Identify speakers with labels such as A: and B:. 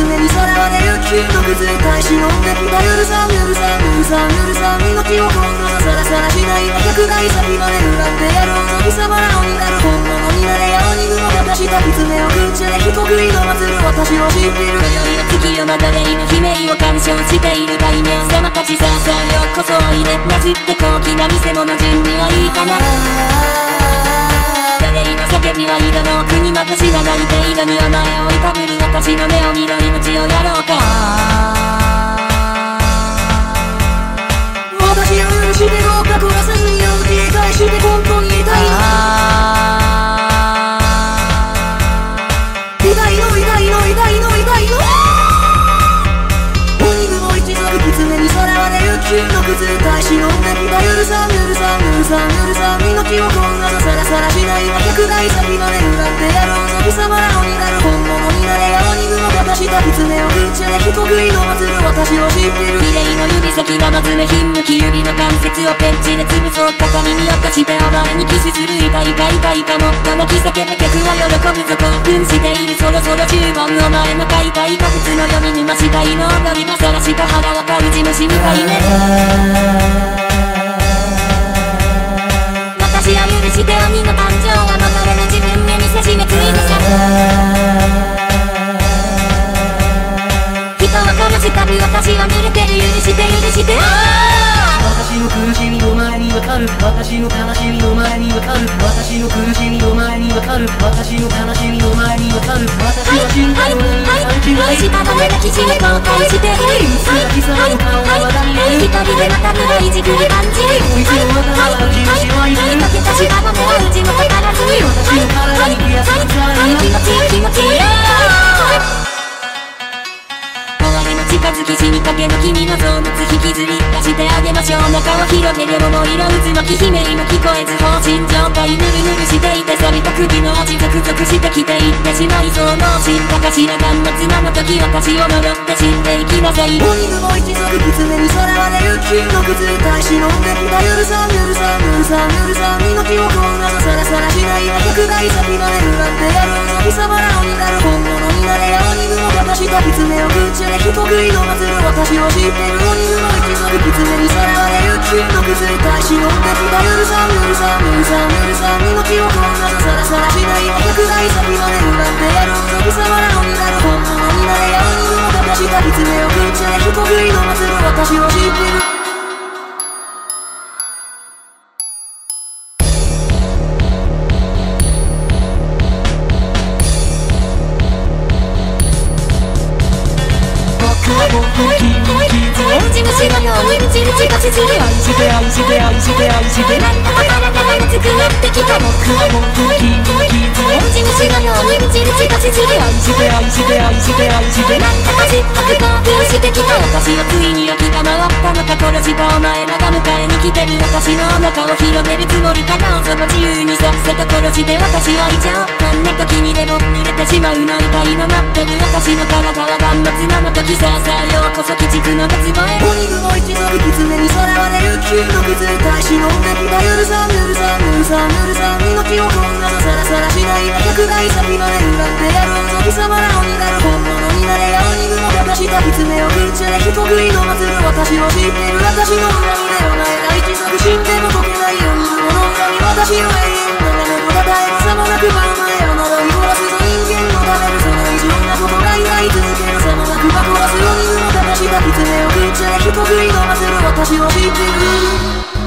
A: 狐にさらわれる金の崩れ大使呼んできた許さん許さん許さん許さん命を今度はさらさらしない百害先まで恨んでやろうの貴様ら鬼なる本物になれや鬼雲が出した狐を口で人食いの祭る私を知ってる
B: 月夜まだ霊の悲鳴を鑑賞している大名様たちさあさあようこそおいでなずって高貴な見せ物準備はいいかな誰の叫びはいらの国私が泣いているにお前をいたぶる私の目を見ろ命をやろうか。
A: 私を許してどうか殺さぬよう警戒して本当に痛い。痛いの痛いの痛いの痛いの。鬼雲一族狐にさらわれる金の崩れ大使呼んできた許さん許さん許さん許さん。命をこんなささらさらしない。百大先まで恨んでやろうの貴様ら鬼なる本物になれや狐を宇宙で人食いの祭る私を知ってる
B: 綺麗の指先がまずめひんむき指の関節をペンチで潰そうか髪に落としてお前にキスする痛い痛い痛いかもっと泣き叫ぶ客は喜ぶぞ興奮しているそろそろ十分お前の買い人は悲しかる私は濡れてる許して許して
A: 私の苦しみお前にわかる。私の悲しみお前にわかる。私の苦しみお前にわかる。私の悲しみお前にわかる。私は死んだのに感じない
B: したためな記事。に後悔してはいはいはいはい一人でまた黒いじくり感じはいはいはいはいかけたしがの目はうちの宝ずはいは君の情熱引きずり出してあげましょう中を広げる桃色渦巻き悲鳴も聞こえず放心状態ぬるぬるしていて錆びた首の味ゾクゾクしてきていってしまいそう脳心かかしらがんの妻の時私を呪って死んでいきなさい
A: 鬼雲一族狐にさらわれる金の崩れ大使飲んできた許さん許さん許さん許さん命をこんなさらさらしない百害先まで恨んでやろうの貴様ら鬼なる本物になれや鬼雲が出した狐を口で人食いの祭る私を知ってる鬼の一族狐にさらわれる金の崩れ大使飲んできた許さん許さん許さん許さん命をこんなさらさらしない百害先まで恨んでやろうの貴様ら鬼なる本物になれや鬼雲が出した狐を口で人食いの祭る私を知ってる。
B: 我不会
A: 停不停走不进不进不进不进
B: 不进不进不进不进不进不进不进私のお腹を広げるつもりかなその自由にさっさと殺して私はいちゃおうこんな時にでも濡れてしまうの痛いの待ってる私の体は頑末なの時さあさあようこそ鬼畜の夏場へ
A: 鬼雲一族狐にさらわれる金の崩れ大使飲んできた許さん許さん許さん許さん命をこんなのさらさらしない百害先まで恨んでやろうの貴様ら鬼なる本物になれや鬼雲が出した狐を口で人食いの祭る私を知ってる私の恨みでお前ら一族死んでも解けない鬼雲の恨み私を永遠の目をたたえさもなくばお前を呪い殺すぞ人間のためにその異常なことがいない続けるさもなくば殺す鬼雲が出した狐を口で人食いの祭る私を知ってる